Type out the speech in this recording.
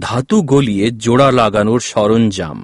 ধাতু গলিয়ে জোড়া লাগানোর সরঞ্জাম।